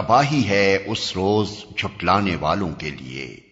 تباہی ہے اس روز جھٹلانے والوں کے لیے۔